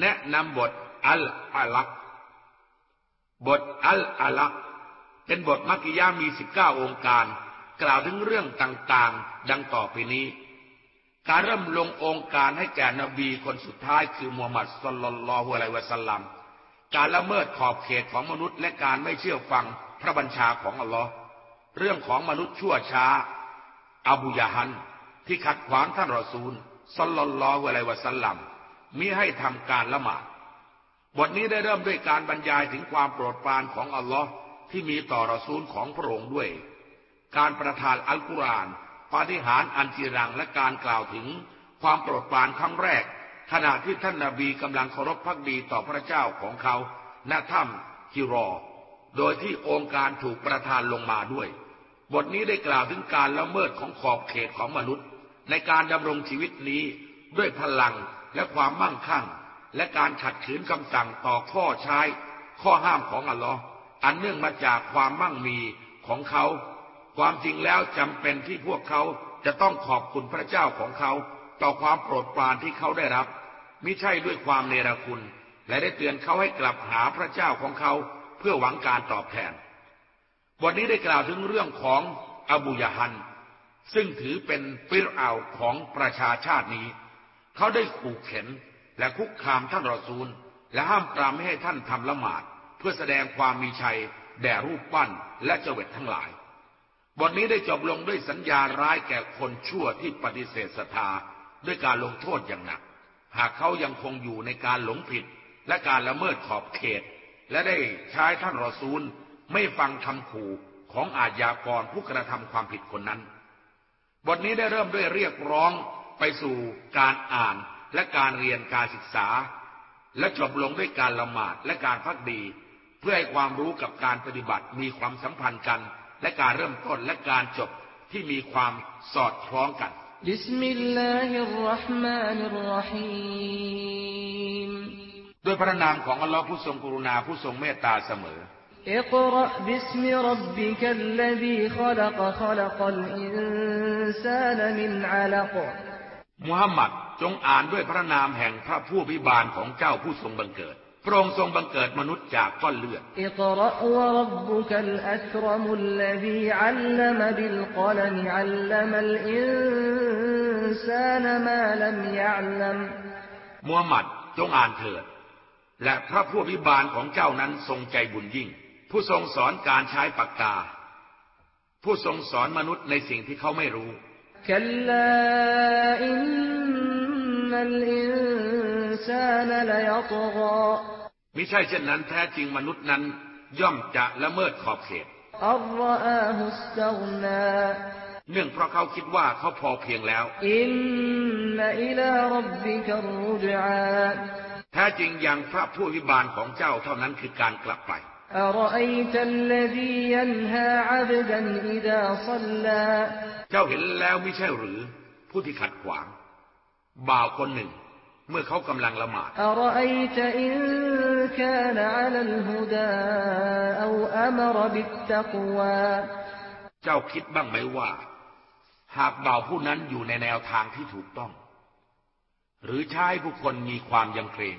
แนะนำบทอัลอาลักบทอัลอาลักเป็นบทมักกิยามีสิบเก้าองค์การ กล่าวถึงเรื่องต่างๆ ดังต่อไปนี้ การเริ่มลงองค์การให้แก่นบีคนสุดท้ายคือมูฮัมหมัดสุลลัลลอฮุอะลัยวะสัลลัมการละเมิดขอบเขตของมนุษย์และการไม่เชื่อฟังพระบัญชาของอัลลอฮ์เรื่องของมนุษย์ชั่วช้า อบูยาฮัน ที่ขัดขวางท่านรอซูลสลลัลลอฮุอะลัยวะสัลลัม มิให้ทำการละหมาด บทนี้ได้เริ่มด้วยการบรรยายถึงความโปรดปรานของอัลลอฮ์ที่มีต่อรอซูลของพระองค์ด้วย การประทานอัลกุรอานปาฏิหาริย์อันจีรังและการกล่าวถึงความโปรดปรานครั้งแรก ขณะที่ท่านนาบีกำลังเคารพพักดีต่อพระเจ้าของเขาณถ้ำฮิรอ โดยที่องค์การถูกประทานลงมาด้วย บทนี้ได้กล่าวถึงการละเมิดของขอบเขตของมนุษย์ ในการดำรงชีวิตนี้ด้วยพลัง และความมั่งคั่ง และการขัดขืนคำสั่งต่อข้อใช้ ข้อห้ามของอัลลอฮ์อันเนื่องมาจากความมั่งมีของเขา ความจริงแล้วจำเป็นที่พวกเขาจะต้องขอบคุณพระเจ้าของเขา ต่อความโปรดปรานที่เขาได้รับมิใช่ด้วยความเนรคุณ และได้เตือนเขาให้กลับหาพระเจ้าของเขาเพื่อหวังการตอบแทนบทนี้ได้กล่าวถึงเรื่องของอบูยฮัน ซึ่งถือเป็นฟิรเอาของประชาชาตินี้ เขาได้ขู่เข็นและคุกคามท่านรอซูล และห้ามปรามไม่ให้ท่านทำละหมาด เพื่อแสดงความมีชัย แด่รูปปั้นและเจวิตทั้งหลาย บทนี้ได้จบลงด้วยสัญญาร้ายแก่คนชั่วที่ปฏิเสธศรัทธาด้วยการลงโทษอย่างหนัก หากเขายังคงอยู่ในการหลงผิด และการละเมิดขอบเขต และได้ใช้ท่านรอซูล ไม่ฟังคำขู่ของอาญากรผู้กระทำความผิดคนนั้น บทนี้ได้เริ่มด้วยเรียกร้อง ไปสู่การอ่านและการเรียนการศึกษา และจบลงด้วยการละหมาดและการพักดี เพื่อให้ความรู้กับการปฏิบัติมีความสัมพันธ์กัน และการเริ่มต้นและการจบที่มีความสอดคล้องกันด้วยพระนามของอัลลอฮ์ผู้ทรงกรุณาผู้ทรงเมตตาเสมอاقرأ باسم ربك الذي خلق خلق الإنسان من علق มุฮัมมัดจงอ่านด้วยพระนามแห่งพระผู้วิบาลของเจ้าผู้ทรงบังเกิด พระองค์ทรงบังเกิดมนุษย์จากก้อนเลือดมูฮัมหมัดจงอ่านเถิด และพระผู้วิบาลของเจ้านั้นทรงใจบุญยิ่ง ผู้ทรงสอนการใช้ปากกา ผู้ทรงสอนมนุษย์ในสิ่งที่เขาไม่รู้ มิใช่เช่นนั้นแท้จริงมนุษย์นั้น ย่อมจะละเมิดขอบเขตเนื่องเพราะเขาคิดว่าเขาพอเพียงแล้วแท้จริงอย่างพระผู้วิบาลของเจ้าเท่านั้นคือการกลับไป เจ้าเห็นแล้วไม่ใช่หรือ ผู้ที่ขัดขวาง บ่าวคนหนึ่ง เมื่อเขากำลังละหมาดเจ้าคิดบ้างไหมว่า หากบ่าวผู้นั้นอยู่ในแนวทางที่ถูกต้อง หรือใช้ผู้คนมีความยำเกรง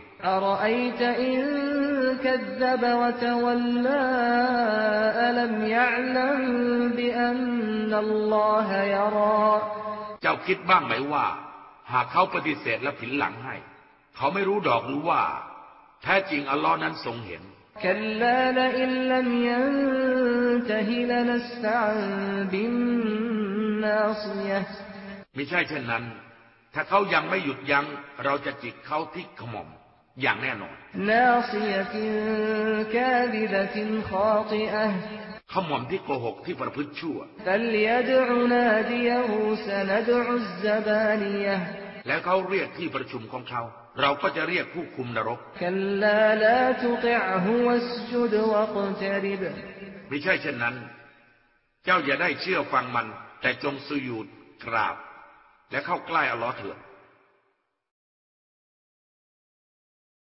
เจ้าคิดบ้างไหมว่า หากเขาปฏิเสธและผินหลังให้ เขาไม่รู้ดอกหรือว่า แท้จริงอัลลอฮ์นั้นทรงเห็นไม่ใช่เช่นนั้น ถ้าเขายังไม่หยุดยัง้งเราจะจิกเขาที่ขมอม อย่างแน่นอนขมอมที่โกหกที่ประพฤติชั่ว แล้วเขาเรียกที่ประชุมของเขา เราก็จะเรียกผู้คุมนรก ไม่ใช่เช่นนั้น เจ้าอย่าได้เชื่อฟังมัน แต่จงสุยูดกราบ และเข้าใกล้อัลลอฮ์เถิด